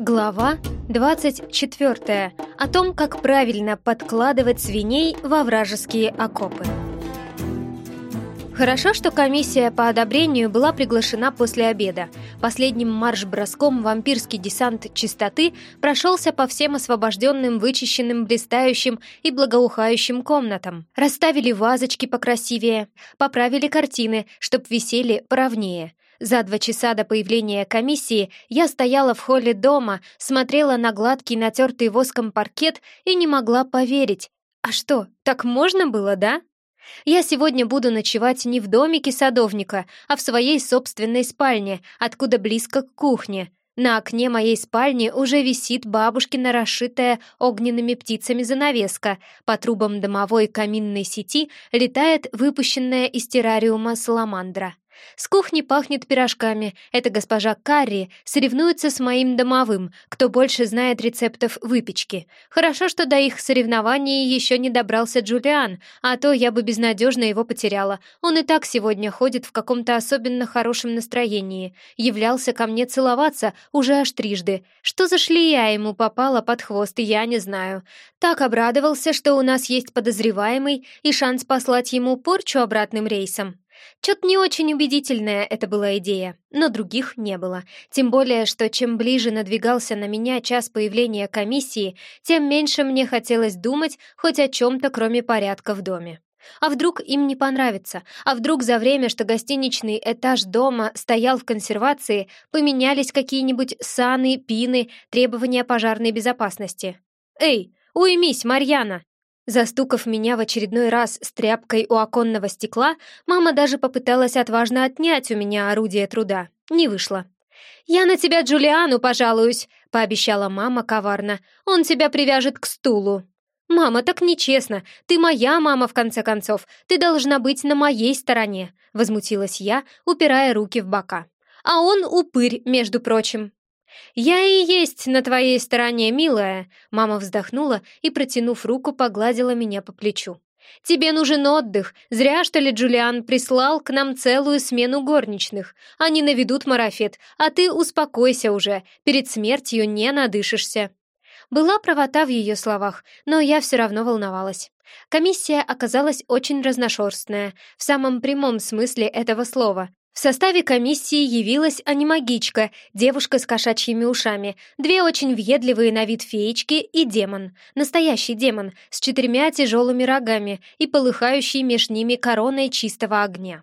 Глава 24. О том, как правильно подкладывать свиней во вражеские окопы. Хорошо, что комиссия по одобрению была приглашена после обеда. Последним марш-броском вампирский десант чистоты прошелся по всем освобожденным, вычищенным, блистающим и благоухающим комнатам. Расставили вазочки покрасивее, поправили картины, чтоб висели поровнее. За два часа до появления комиссии я стояла в холле дома, смотрела на гладкий натертый воском паркет и не могла поверить. А что, так можно было, да? Я сегодня буду ночевать не в домике садовника, а в своей собственной спальне, откуда близко к кухне. На окне моей спальни уже висит бабушкина расшитая огненными птицами занавеска. По трубам домовой каминной сети летает выпущенная из террариума саламандра. С кухни пахнет пирожками. Эта госпожа Карри соревнуется с моим домовым, кто больше знает рецептов выпечки. Хорошо, что до их соревнований еще не добрался Джулиан, а то я бы безнадежно его потеряла. Он и так сегодня ходит в каком-то особенно хорошем настроении. Являлся ко мне целоваться уже аж трижды. Что за шлея ему попала под хвост, я не знаю. Так обрадовался, что у нас есть подозреваемый и шанс послать ему порчу обратным рейсом. Чё-то не очень убедительная это была идея, но других не было. Тем более, что чем ближе надвигался на меня час появления комиссии, тем меньше мне хотелось думать хоть о чем-то, кроме порядка в доме. А вдруг им не понравится? А вдруг за время, что гостиничный этаж дома стоял в консервации, поменялись какие-нибудь саны, пины, требования пожарной безопасности? «Эй, уймись, Марьяна!» Застукав меня в очередной раз с тряпкой у оконного стекла, мама даже попыталась отважно отнять у меня орудие труда. Не вышло. «Я на тебя Джулиану пожалуюсь», — пообещала мама коварно. «Он тебя привяжет к стулу». «Мама, так нечестно. Ты моя мама, в конце концов. Ты должна быть на моей стороне», — возмутилась я, упирая руки в бока. «А он упырь, между прочим». «Я и есть на твоей стороне, милая!» Мама вздохнула и, протянув руку, погладила меня по плечу. «Тебе нужен отдых. Зря, что ли, Джулиан прислал к нам целую смену горничных. Они наведут марафет, а ты успокойся уже, перед смертью не надышишься». Была правота в ее словах, но я все равно волновалась. Комиссия оказалась очень разношерстная, в самом прямом смысле этого слова. В составе комиссии явилась анимагичка, девушка с кошачьими ушами, две очень въедливые на вид феечки и демон, настоящий демон, с четырьмя тяжелыми рогами и полыхающей меж ними короной чистого огня.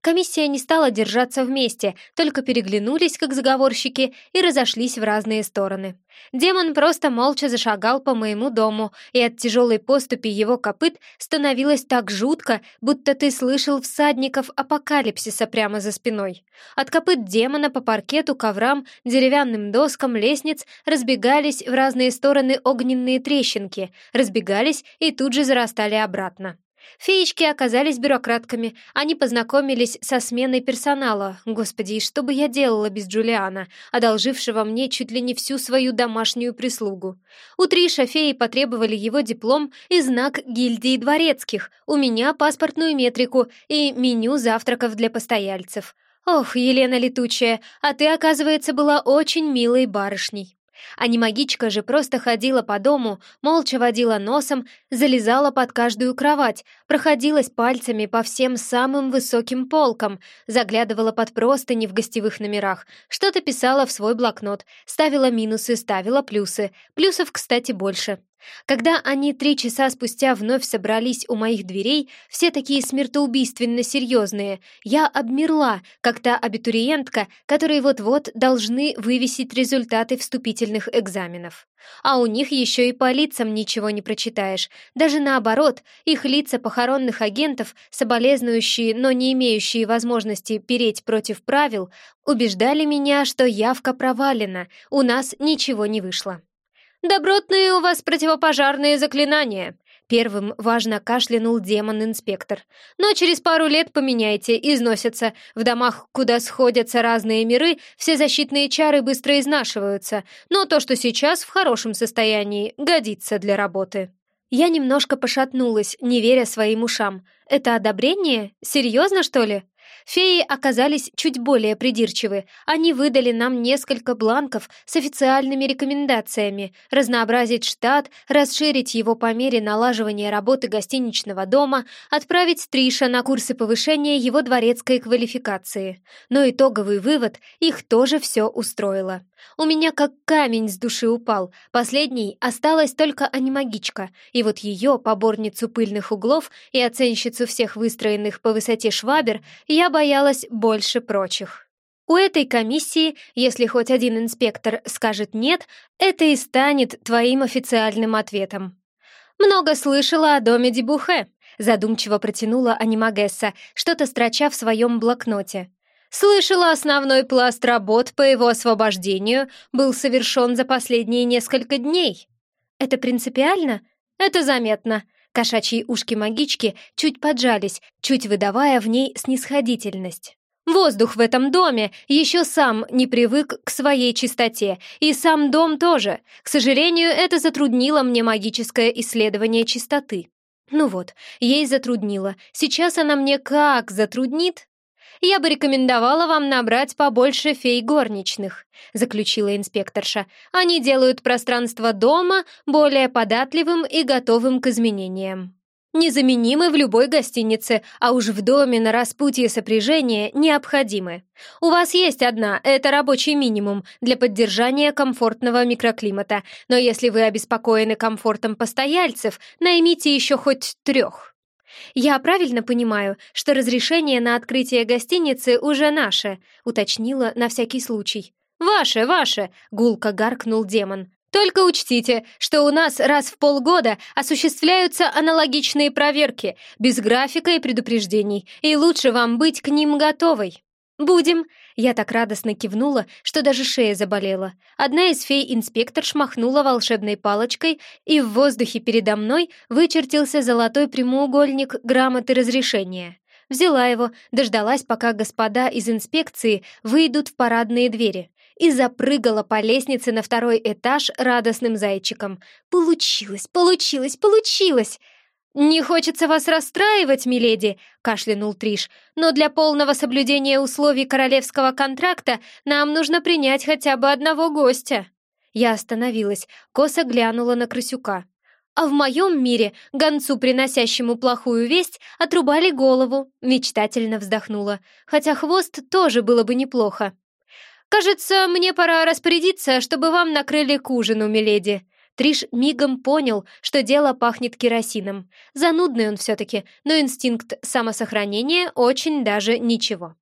Комиссия не стала держаться вместе, только переглянулись, как заговорщики, и разошлись в разные стороны. Демон просто молча зашагал по моему дому, и от тяжелой поступи его копыт становилось так жутко, будто ты слышал всадников апокалипсиса прямо за спиной. От копыт демона по паркету, коврам, деревянным доскам, лестниц разбегались в разные стороны огненные трещинки, разбегались и тут же зарастали обратно. Феечки оказались бюрократками. Они познакомились со сменой персонала. Господи, и что бы я делала без Джулиана, одолжившего мне чуть ли не всю свою домашнюю прислугу? У Триша феи потребовали его диплом и знак гильдии дворецких, у меня паспортную метрику и меню завтраков для постояльцев. Ох, Елена Летучая, а ты, оказывается, была очень милой барышней. А не магичка же просто ходила по дому, молча водила носом, залезала под каждую кровать, проходилась пальцами по всем самым высоким полкам, заглядывала под простыни в гостевых номерах, что-то писала в свой блокнот, ставила минусы, ставила плюсы. Плюсов, кстати, больше. Когда они три часа спустя вновь собрались у моих дверей, все такие смертоубийственно серьезные, я обмерла, как та абитуриентка, которые вот-вот должны вывесить результаты вступительных экзаменов. А у них еще и по лицам ничего не прочитаешь. Даже наоборот, их лица похоронных агентов, соболезнующие, но не имеющие возможности переть против правил, убеждали меня, что явка провалена, у нас ничего не вышло. «Добротные у вас противопожарные заклинания!» Первым важно кашлянул демон-инспектор. «Но через пару лет поменяйте, износятся. В домах, куда сходятся разные миры, все защитные чары быстро изнашиваются. Но то, что сейчас в хорошем состоянии, годится для работы». Я немножко пошатнулась, не веря своим ушам. «Это одобрение? Серьезно, что ли?» Феи оказались чуть более придирчивы. Они выдали нам несколько бланков с официальными рекомендациями разнообразить штат, расширить его по мере налаживания работы гостиничного дома, отправить Триша на курсы повышения его дворецкой квалификации. Но итоговый вывод их тоже все устроило. У меня как камень с души упал. Последней осталась только анимагичка, и вот ее, поборницу пыльных углов и оценщицу всех выстроенных по высоте швабер, я боялась больше прочих. У этой комиссии, если хоть один инспектор скажет «нет», это и станет твоим официальным ответом. «Много слышала о доме Дебухе», — задумчиво протянула Анимагесса, что-то строча в своем блокноте. Слышала, основной пласт работ по его освобождению был совершен за последние несколько дней. Это принципиально? Это заметно. Кошачьи ушки магички чуть поджались, чуть выдавая в ней снисходительность. Воздух в этом доме еще сам не привык к своей чистоте, и сам дом тоже. К сожалению, это затруднило мне магическое исследование чистоты. Ну вот, ей затруднило. Сейчас она мне как затруднит? «Я бы рекомендовала вам набрать побольше фей горничных», — заключила инспекторша. «Они делают пространство дома более податливым и готовым к изменениям». Незаменимы в любой гостинице, а уж в доме на распутье сопряжения необходимы. У вас есть одна, это рабочий минимум для поддержания комфортного микроклимата, но если вы обеспокоены комфортом постояльцев, наймите еще хоть трех. «Я правильно понимаю, что разрешение на открытие гостиницы уже наше?» — уточнила на всякий случай. «Ваше, ваше!» — гулко гаркнул демон. «Только учтите, что у нас раз в полгода осуществляются аналогичные проверки, без графика и предупреждений, и лучше вам быть к ним готовой». «Будем!» Я так радостно кивнула, что даже шея заболела. Одна из фей-инспектор шмахнула волшебной палочкой, и в воздухе передо мной вычертился золотой прямоугольник грамоты разрешения. Взяла его, дождалась, пока господа из инспекции выйдут в парадные двери, и запрыгала по лестнице на второй этаж радостным зайчиком. «Получилось, получилось, получилось!» «Не хочется вас расстраивать, миледи», — кашлянул Триш, «но для полного соблюдения условий королевского контракта нам нужно принять хотя бы одного гостя». Я остановилась, косо глянула на крысюка. А в моем мире гонцу, приносящему плохую весть, отрубали голову, мечтательно вздохнула, хотя хвост тоже было бы неплохо. «Кажется, мне пора распорядиться, чтобы вам накрыли к ужину, миледи», Триш мигом понял, что дело пахнет керосином. Занудный он все-таки, но инстинкт самосохранения очень даже ничего.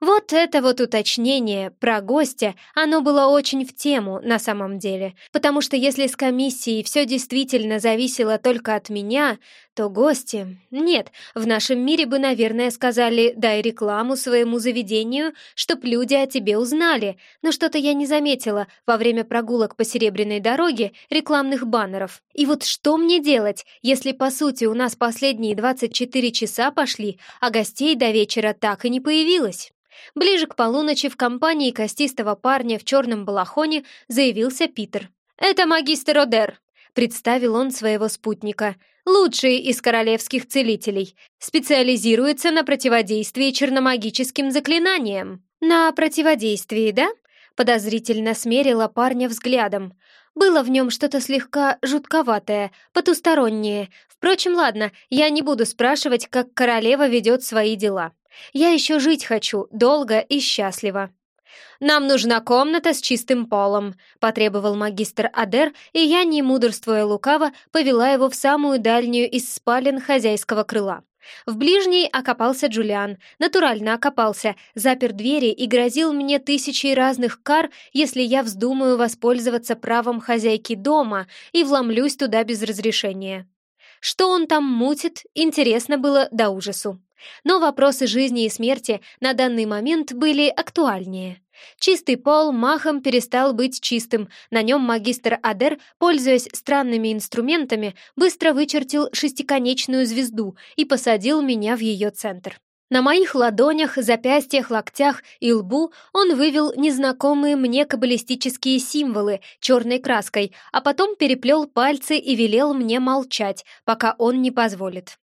Вот это вот уточнение про гостя, оно было очень в тему на самом деле, потому что если с комиссией все действительно зависело только от меня, то гости... Нет, в нашем мире бы, наверное, сказали «дай рекламу своему заведению, чтоб люди о тебе узнали», но что-то я не заметила во время прогулок по Серебряной дороге рекламных баннеров. И вот что мне делать, если, по сути, у нас последние 24 часа пошли, а гостей до вечера так и не появилось? Ближе к полуночи в компании костистого парня в черном балахоне заявился Питер. «Это магистр Одер», — представил он своего спутника. «Лучший из королевских целителей. Специализируется на противодействии черномагическим заклинаниям». «На противодействии, да?» — подозрительно смерила парня взглядом. Было в нем что-то слегка жутковатое, потустороннее. Впрочем, ладно, я не буду спрашивать, как королева ведет свои дела. Я еще жить хочу, долго и счастливо». «Нам нужна комната с чистым полом», — потребовал магистр Адер, и я, не мудрствуя лукаво, повела его в самую дальнюю из спален хозяйского крыла. В ближней окопался Джулиан, натурально окопался, запер двери и грозил мне тысячей разных кар, если я вздумаю воспользоваться правом хозяйки дома и вломлюсь туда без разрешения. Что он там мутит, интересно было до ужасу. Но вопросы жизни и смерти на данный момент были актуальнее. Чистый пол махом перестал быть чистым, на нем магистр Адер, пользуясь странными инструментами, быстро вычертил шестиконечную звезду и посадил меня в ее центр. На моих ладонях, запястьях, локтях и лбу он вывел незнакомые мне каббалистические символы черной краской, а потом переплел пальцы и велел мне молчать, пока он не позволит.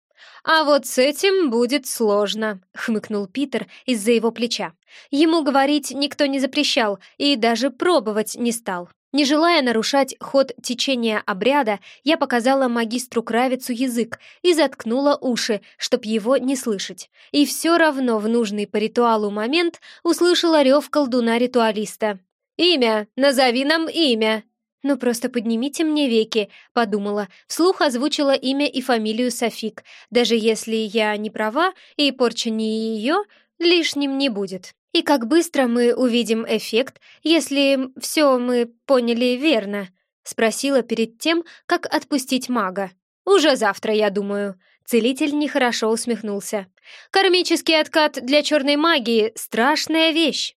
«А вот с этим будет сложно», — хмыкнул Питер из-за его плеча. Ему говорить никто не запрещал и даже пробовать не стал. Не желая нарушать ход течения обряда, я показала магистру Кравицу язык и заткнула уши, чтоб его не слышать. И все равно в нужный по ритуалу момент услышала рев колдуна-ритуалиста. «Имя! Назови нам имя!» «Ну просто поднимите мне веки», — подумала. Вслух озвучила имя и фамилию Софик. Даже если я не права и порча не ее, лишним не будет. И как быстро мы увидим эффект, если все мы поняли верно?» — спросила перед тем, как отпустить мага. «Уже завтра, я думаю». Целитель нехорошо усмехнулся. «Кармический откат для черной магии — страшная вещь.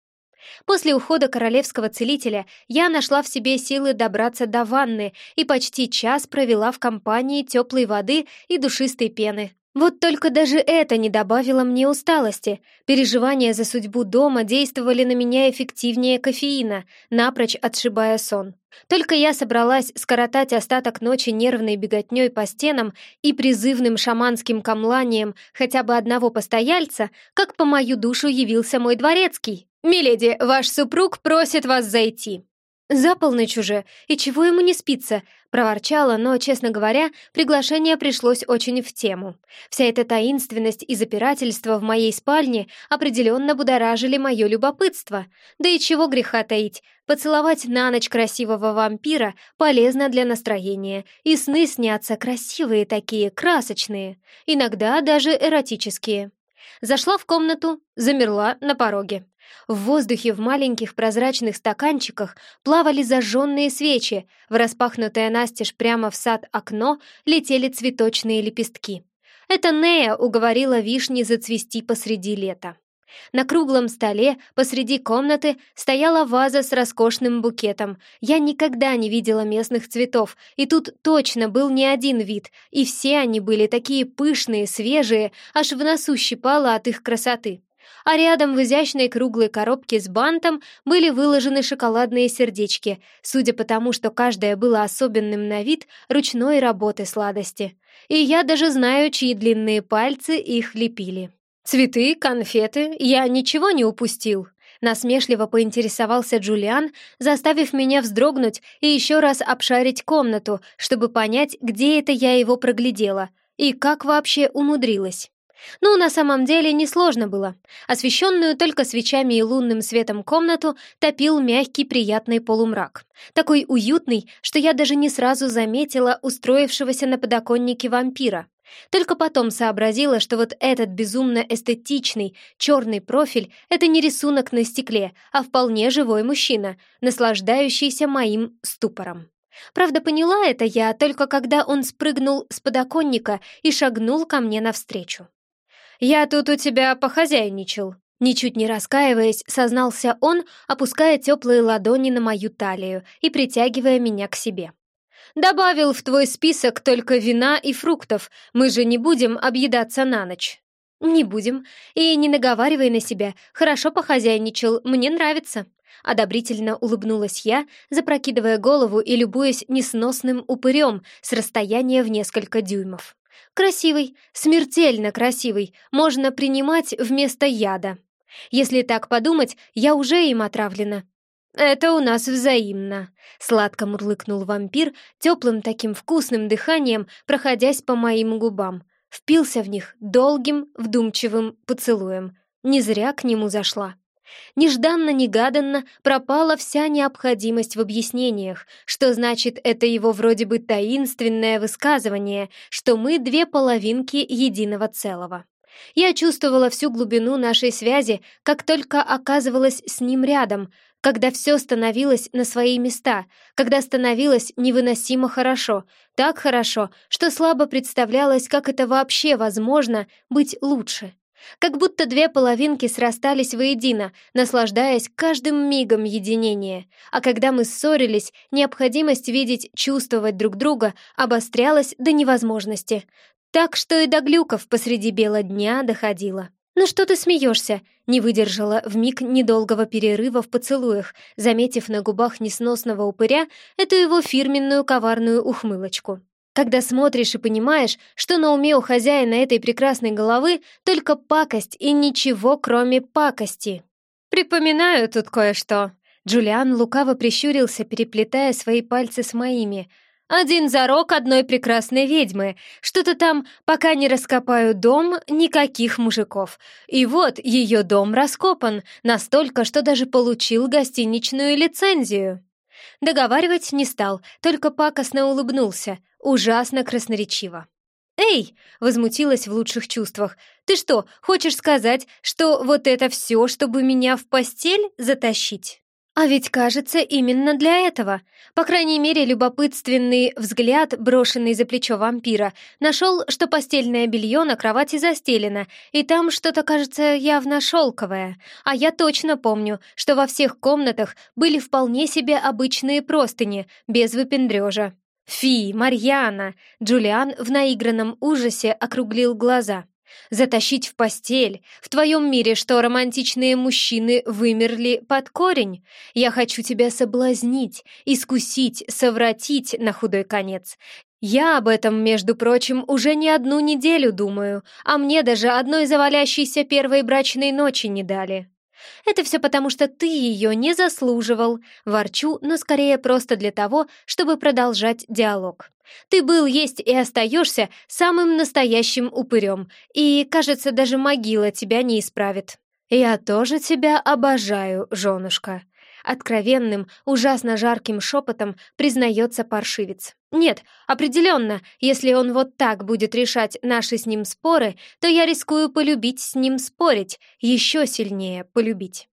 После ухода королевского целителя я нашла в себе силы добраться до ванны и почти час провела в компании теплой воды и душистой пены. Вот только даже это не добавило мне усталости. Переживания за судьбу дома действовали на меня эффективнее кофеина, напрочь отшибая сон. Только я собралась скоротать остаток ночи нервной беготней по стенам и призывным шаманским камланием хотя бы одного постояльца, как по мою душу явился мой дворецкий. «Миледи, ваш супруг просит вас зайти». «За полночь уже, и чего ему не спится?» — проворчала, но, честно говоря, приглашение пришлось очень в тему. Вся эта таинственность и запирательство в моей спальне определенно будоражили мое любопытство. Да и чего греха таить, поцеловать на ночь красивого вампира полезно для настроения, и сны снятся красивые такие, красочные, иногда даже эротические. Зашла в комнату, замерла на пороге. В воздухе в маленьких прозрачных стаканчиках плавали зажженные свечи, в распахнутое настежь прямо в сад окно летели цветочные лепестки. Это Нея уговорила вишни зацвести посреди лета. На круглом столе посреди комнаты стояла ваза с роскошным букетом. Я никогда не видела местных цветов, и тут точно был не один вид, и все они были такие пышные, свежие, аж в носу щипало от их красоты а рядом в изящной круглой коробке с бантом были выложены шоколадные сердечки, судя по тому, что каждое было особенным на вид ручной работы сладости. И я даже знаю, чьи длинные пальцы их лепили. «Цветы, конфеты, я ничего не упустил», Насмешливо поинтересовался Джулиан, заставив меня вздрогнуть и еще раз обшарить комнату, чтобы понять, где это я его проглядела и как вообще умудрилась. Ну, на самом деле, несложно было. Освещенную только свечами и лунным светом комнату топил мягкий приятный полумрак. Такой уютный, что я даже не сразу заметила устроившегося на подоконнике вампира. Только потом сообразила, что вот этот безумно эстетичный черный профиль — это не рисунок на стекле, а вполне живой мужчина, наслаждающийся моим ступором. Правда, поняла это я только когда он спрыгнул с подоконника и шагнул ко мне навстречу. «Я тут у тебя похозяйничал», Ничуть не раскаиваясь, сознался он, опуская теплые ладони на мою талию и притягивая меня к себе. «Добавил в твой список только вина и фруктов, мы же не будем объедаться на ночь». «Не будем. И не наговаривай на себя. Хорошо похозяйничал, мне нравится». Одобрительно улыбнулась я, запрокидывая голову и любуясь несносным упырем с расстояния в несколько дюймов. Красивый, смертельно красивый, можно принимать вместо яда. Если так подумать, я уже им отравлена. «Это у нас взаимно», — сладко мурлыкнул вампир, теплым таким вкусным дыханием, проходясь по моим губам. Впился в них долгим, вдумчивым поцелуем. Не зря к нему зашла. Нежданно-негаданно пропала вся необходимость в объяснениях, что значит это его вроде бы таинственное высказывание, что мы две половинки единого целого. Я чувствовала всю глубину нашей связи, как только оказывалась с ним рядом, когда все становилось на свои места, когда становилось невыносимо хорошо, так хорошо, что слабо представлялось, как это вообще возможно быть лучше. Как будто две половинки срастались воедино, наслаждаясь каждым мигом единения. А когда мы ссорились, необходимость видеть, чувствовать друг друга обострялась до невозможности. Так что и до глюков посреди бела дня доходило. «Ну что ты смеешься?» — не выдержала в миг недолгого перерыва в поцелуях, заметив на губах несносного упыря эту его фирменную коварную ухмылочку. Когда смотришь и понимаешь, что на уме у хозяина этой прекрасной головы только пакость и ничего, кроме пакости. Припоминаю тут кое-что. Джулиан лукаво прищурился, переплетая свои пальцы с моими. «Один зарок одной прекрасной ведьмы. Что-то там, пока не раскопаю дом, никаких мужиков. И вот ее дом раскопан, настолько, что даже получил гостиничную лицензию». Договаривать не стал, только пакостно улыбнулся, ужасно красноречиво. «Эй!» — возмутилась в лучших чувствах. «Ты что, хочешь сказать, что вот это все, чтобы меня в постель затащить?» А ведь кажется, именно для этого. По крайней мере, любопытственный взгляд, брошенный за плечо вампира, нашел, что постельное белье на кровати застелено, и там что-то, кажется, явно шелковое. А я точно помню, что во всех комнатах были вполне себе обычные простыни, без выпендрежа. «Фи, Марьяна!» Джулиан в наигранном ужасе округлил глаза. Затащить в постель? В твоем мире что, романтичные мужчины вымерли под корень? Я хочу тебя соблазнить, искусить, совратить на худой конец. Я об этом, между прочим, уже не одну неделю думаю, а мне даже одной завалящейся первой брачной ночи не дали. Это все потому, что ты ее не заслуживал. Ворчу, но скорее просто для того, чтобы продолжать диалог. Ты был, есть и остаешься самым настоящим упырем, и, кажется, даже могила тебя не исправит. Я тоже тебя обожаю, женушка. Откровенным, ужасно жарким шепотом признается паршивец. Нет, определенно, если он вот так будет решать наши с ним споры, то я рискую полюбить с ним спорить, еще сильнее полюбить.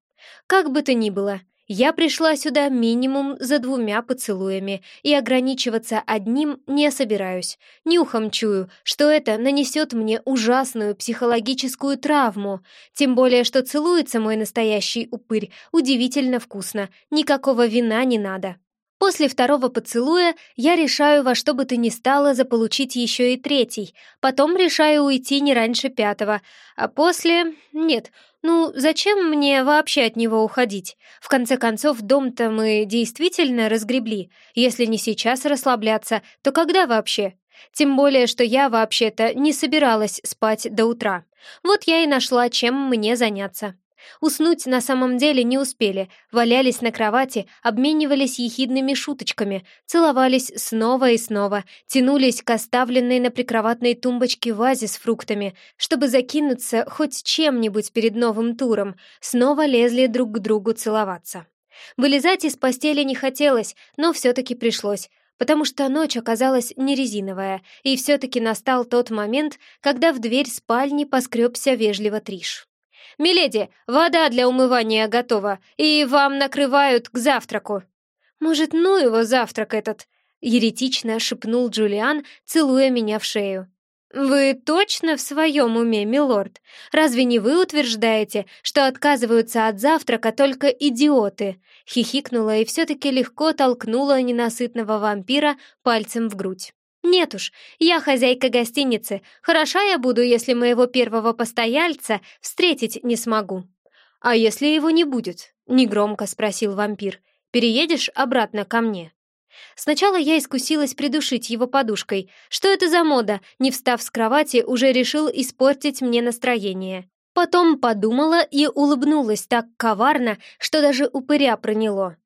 Как бы то ни было, я пришла сюда минимум за двумя поцелуями и ограничиваться одним не собираюсь. Нюхом чую, что это нанесет мне ужасную психологическую травму. Тем более, что целуется мой настоящий упырь удивительно вкусно. Никакого вина не надо. После второго поцелуя я решаю во что бы то ни стало заполучить еще и третий, потом решаю уйти не раньше пятого, а после... Нет, ну зачем мне вообще от него уходить? В конце концов, дом-то мы действительно разгребли. Если не сейчас расслабляться, то когда вообще? Тем более, что я вообще-то не собиралась спать до утра. Вот я и нашла, чем мне заняться. Уснуть на самом деле не успели, валялись на кровати, обменивались ехидными шуточками, целовались снова и снова, тянулись к оставленной на прикроватной тумбочке вазе с фруктами, чтобы закинуться хоть чем-нибудь перед новым туром, снова лезли друг к другу целоваться. Вылезать из постели не хотелось, но все-таки пришлось, потому что ночь оказалась не резиновая, и все-таки настал тот момент, когда в дверь спальни поскребся вежливо Триш. «Миледи, вода для умывания готова, и вам накрывают к завтраку». «Может, ну его завтрак этот?» — еретично шепнул Джулиан, целуя меня в шею. «Вы точно в своем уме, милорд? Разве не вы утверждаете, что отказываются от завтрака только идиоты?» Хихикнула и все-таки легко толкнула ненасытного вампира пальцем в грудь. «Нет уж, я хозяйка гостиницы. Хороша я буду, если моего первого постояльца встретить не смогу». «А если его не будет?» — негромко спросил вампир. «Переедешь обратно ко мне?» Сначала я искусилась придушить его подушкой. Что это за мода? Не встав с кровати, уже решил испортить мне настроение. Потом подумала и улыбнулась так коварно, что даже упыря проняло.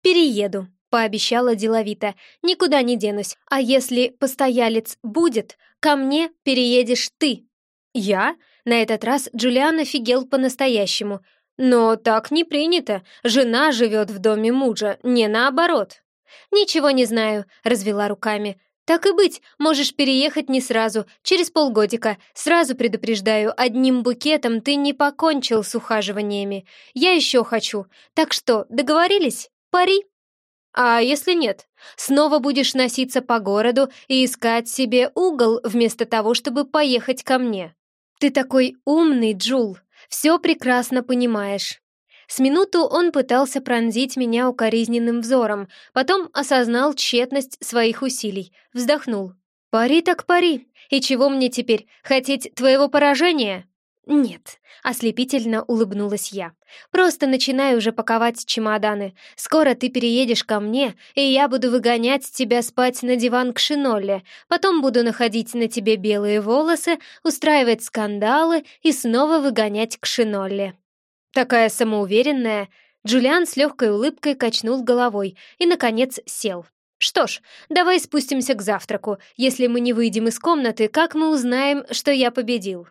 «Перееду», пообещала деловито. «Никуда не денусь. А если постоялец будет, ко мне переедешь ты». «Я?» На этот раз Джулиан офигел по-настоящему. «Но так не принято. Жена живет в доме мужа, не наоборот». «Ничего не знаю», — развела руками. «Так и быть, можешь переехать не сразу, через полгодика. Сразу предупреждаю, одним букетом ты не покончил с ухаживаниями. Я еще хочу. Так что, договорились? Пари?» А если нет? Снова будешь носиться по городу и искать себе угол вместо того, чтобы поехать ко мне. Ты такой умный, Джул, все прекрасно понимаешь. С минуту он пытался пронзить меня укоризненным взором, потом осознал тщетность своих усилий, вздохнул. «Пари так пари, и чего мне теперь, хотеть твоего поражения?» «Нет», — ослепительно улыбнулась я. «Просто начинай уже паковать чемоданы. Скоро ты переедешь ко мне, и я буду выгонять тебя спать на диван к шинолле. Потом буду находить на тебе белые волосы, устраивать скандалы и снова выгонять к шинолле». Такая самоуверенная, Джулиан с легкой улыбкой качнул головой и, наконец, сел. «Что ж, давай спустимся к завтраку. Если мы не выйдем из комнаты, как мы узнаем, что я победил?»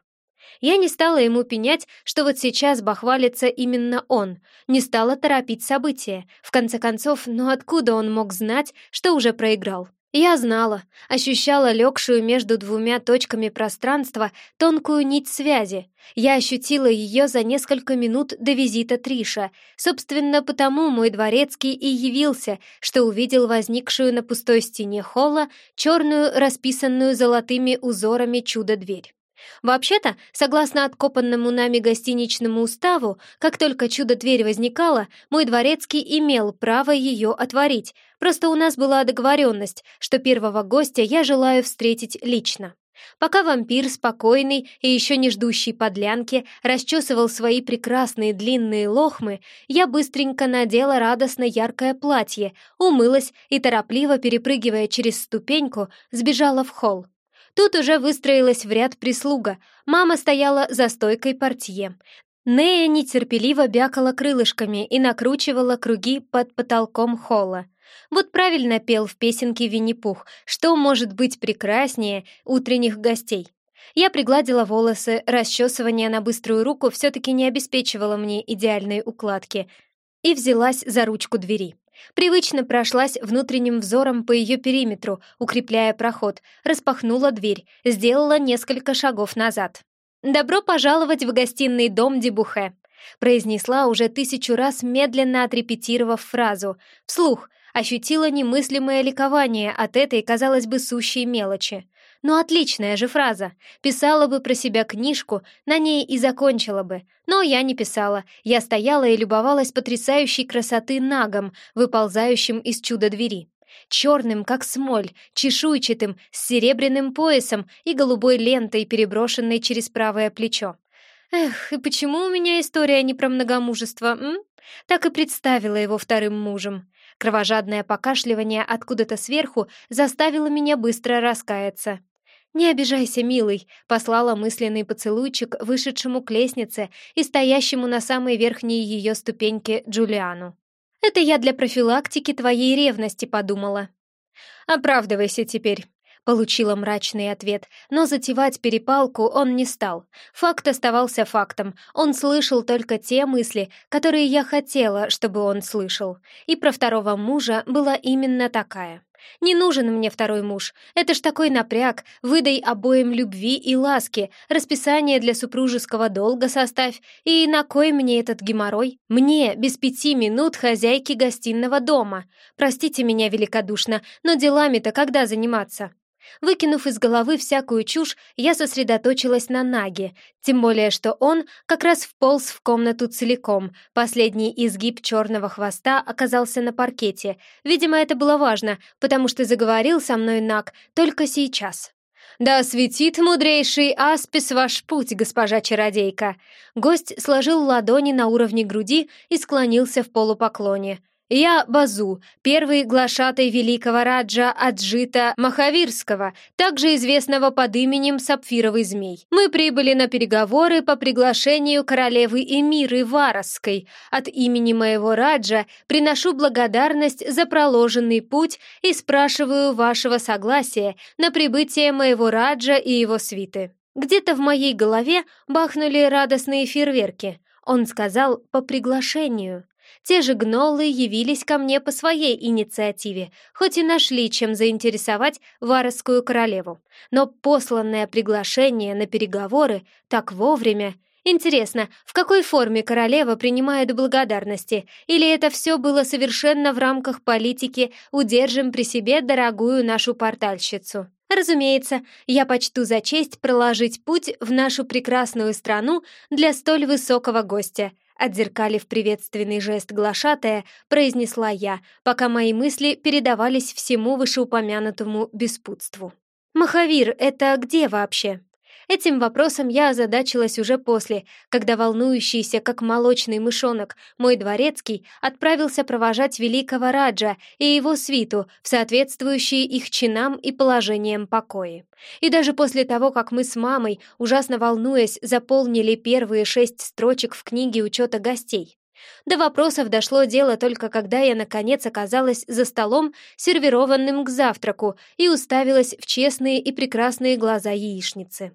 Я не стала ему пенять, что вот сейчас бахвалится именно он, не стала торопить события. В конце концов, ну откуда он мог знать, что уже проиграл? Я знала, ощущала легшую между двумя точками пространства тонкую нить связи. Я ощутила ее за несколько минут до визита Триша. Собственно, потому мой дворецкий и явился, что увидел возникшую на пустой стене холла черную, расписанную золотыми узорами чудо-дверь. Вообще-то, согласно откопанному нами гостиничному уставу, как только чудо-дверь возникала, мой дворецкий имел право ее отворить. Просто у нас была договоренность, что первого гостя я желаю встретить лично. Пока вампир, спокойный и еще не ждущий подлянки, расчесывал свои прекрасные длинные лохмы, я быстренько надела радостно яркое платье, умылась и, торопливо перепрыгивая через ступеньку, сбежала в холл. Тут уже выстроилась в ряд прислуга. Мама стояла за стойкой портье. Нея нетерпеливо бякала крылышками и накручивала круги под потолком холла. Вот правильно пел в песенке Винни-Пух, что может быть прекраснее утренних гостей. Я пригладила волосы, расчесывание на быструю руку все-таки не обеспечивало мне идеальной укладки, и взялась за ручку двери. Привычно прошлась внутренним взором по ее периметру, укрепляя проход, распахнула дверь, сделала несколько шагов назад. «Добро пожаловать в гостиный дом Дебухе», произнесла уже тысячу раз, медленно отрепетировав фразу. Вслух ощутила немыслимое ликование от этой, казалось бы, сущей мелочи. Ну, отличная же фраза. Писала бы про себя книжку, на ней и закончила бы. Но я не писала. Я стояла и любовалась потрясающей красоты нагом, выползающим из чудо-двери. Черным, как смоль, чешуйчатым, с серебряным поясом и голубой лентой, переброшенной через правое плечо. Эх, и почему у меня история не про многомужество, м? Так и представила его вторым мужем. Кровожадное покашливание откуда-то сверху заставило меня быстро раскаяться. «Не обижайся, милый», — послала мысленный поцелуйчик вышедшему к лестнице и стоящему на самой верхней ее ступеньке Джулиану. «Это я для профилактики твоей ревности подумала». «Оправдывайся теперь», — получила мрачный ответ, но затевать перепалку он не стал. Факт оставался фактом, он слышал только те мысли, которые я хотела, чтобы он слышал. И про второго мужа была именно такая. Не нужен мне второй муж. Это ж такой напряг. Выдай обоим любви и ласки, расписание для супружеского долга составь. И на кой мне этот геморрой? Мне, без пяти минут, хозяйки гостиного дома. Простите меня великодушно, но делами-то когда заниматься? Выкинув из головы всякую чушь, я сосредоточилась на Наге, тем более что он как раз вполз в комнату целиком. Последний изгиб черного хвоста оказался на паркете. Видимо, это было важно, потому что заговорил со мной Наг только сейчас. «Да светит мудрейший аспис ваш путь, госпожа чародейка!» Гость сложил ладони на уровне груди и склонился в полупоклоне. Я Базу, первый глашатай великого Раджа Аджита Махавирского, также известного под именем Сапфировый Змей. Мы прибыли на переговоры по приглашению королевы Эмиры Варосской. От имени моего Раджа приношу благодарность за проложенный путь и спрашиваю вашего согласия на прибытие моего Раджа и его свиты. Где-то в моей голове бахнули радостные фейерверки. Он сказал «по приглашению». Те же гнолы явились ко мне по своей инициативе, хоть и нашли, чем заинтересовать варскую королеву. Но посланное приглашение на переговоры так вовремя... Интересно, в какой форме королева принимает благодарности? Или это все было совершенно в рамках политики «удержим при себе дорогую нашу портальщицу»? Разумеется, я почту за честь проложить путь в нашу прекрасную страну для столь высокого гостя — Отзеркалив приветственный жест глашатая, произнесла я, пока мои мысли передавались всему вышеупомянутому беспутству. «Махавир, это где вообще?» Этим вопросом я озадачилась уже после, когда волнующийся, как молочный мышонок, мой дворецкий отправился провожать великого Раджа и его свиту в соответствующие их чинам и положениям покои. И даже после того, как мы с мамой, ужасно волнуясь, заполнили первые шесть строчек в книге учета гостей, до вопросов дошло дело только когда я, наконец, оказалась за столом, сервированным к завтраку, и уставилась в честные и прекрасные глаза яичницы.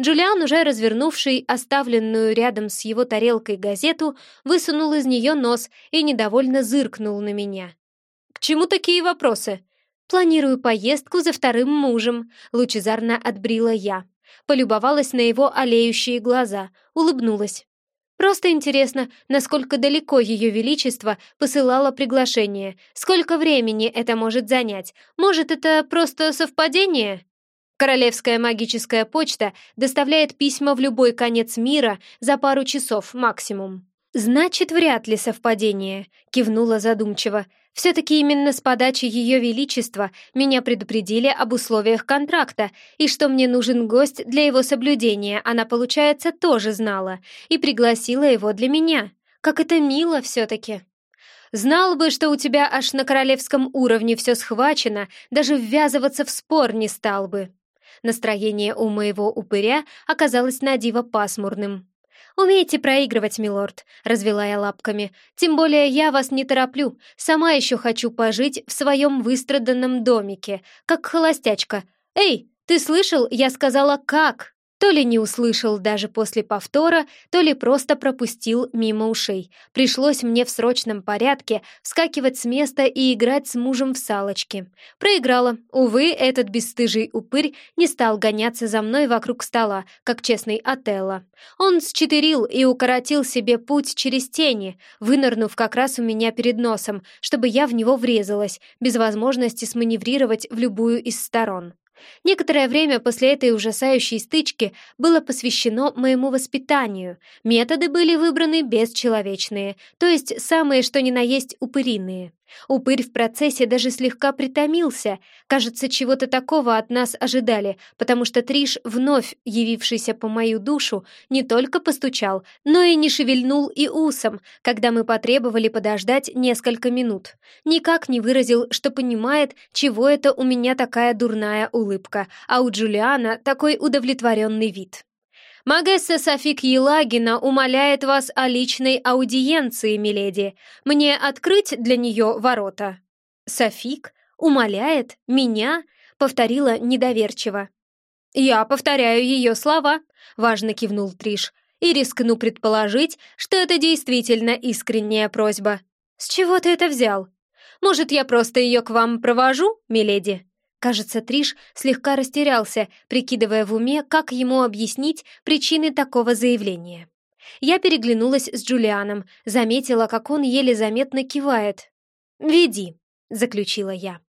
Джулиан, уже развернувший оставленную рядом с его тарелкой газету, высунул из нее нос и недовольно зыркнул на меня. «К чему такие вопросы?» «Планирую поездку за вторым мужем», — лучезарно отбрила я. Полюбовалась на его олеющие глаза, улыбнулась. Просто интересно, насколько далеко Ее Величество посылало приглашение, сколько времени это может занять. Может, это просто совпадение? Королевская магическая почта доставляет письма в любой конец мира за пару часов максимум. «Значит, вряд ли совпадение», — кивнула задумчиво. «Все-таки именно с подачи Ее Величества меня предупредили об условиях контракта, и что мне нужен гость для его соблюдения, она, получается, тоже знала, и пригласила его для меня. Как это мило все-таки!» «Знал бы, что у тебя аж на королевском уровне все схвачено, даже ввязываться в спор не стал бы». Настроение у моего упыря оказалось на диво пасмурным. «Умеете проигрывать, милорд», — развела я лапками. «Тем более я вас не тороплю. Сама еще хочу пожить в своем выстраданном домике, как холостячка. Эй, ты слышал? Я сказала «как». То ли не услышал даже после повтора, то ли просто пропустил мимо ушей. Пришлось мне в срочном порядке вскакивать с места и играть с мужем в салочки. Проиграла. Увы, этот бесстыжий упырь не стал гоняться за мной вокруг стола, как честный Отелло. Он счетерил и укоротил себе путь через тени, вынырнув как раз у меня перед носом, чтобы я в него врезалась, без возможности сманеврировать в любую из сторон. Некоторое время после этой ужасающей стычки было посвящено моему воспитанию. Методы были выбраны бесчеловечные, то есть самые что ни на есть упыриные. Упырь в процессе даже слегка притомился. Кажется, чего-то такого от нас ожидали, потому что Триш, вновь явившийся по мою душу, не только постучал, но и не шевельнул и усом, когда мы потребовали подождать несколько минут. Никак не выразил, что понимает, чего это у меня такая дурная улыбка, а у Джулиана такой удовлетворенный вид. Магесса Софик Елагина умоляет вас о личной аудиенции, миледи. Мне открыть для нее ворота?» «Софик? Умоляет? Меня?» — повторила недоверчиво. «Я повторяю ее слова», — важно кивнул Триш, «и рискну предположить, что это действительно искренняя просьба. С чего ты это взял? Может, я просто ее к вам провожу, миледи?» Кажется, Триш слегка растерялся, прикидывая в уме, как ему объяснить причины такого заявления. Я переглянулась с Джулианом, заметила, как он еле заметно кивает. «Веди», — заключила я.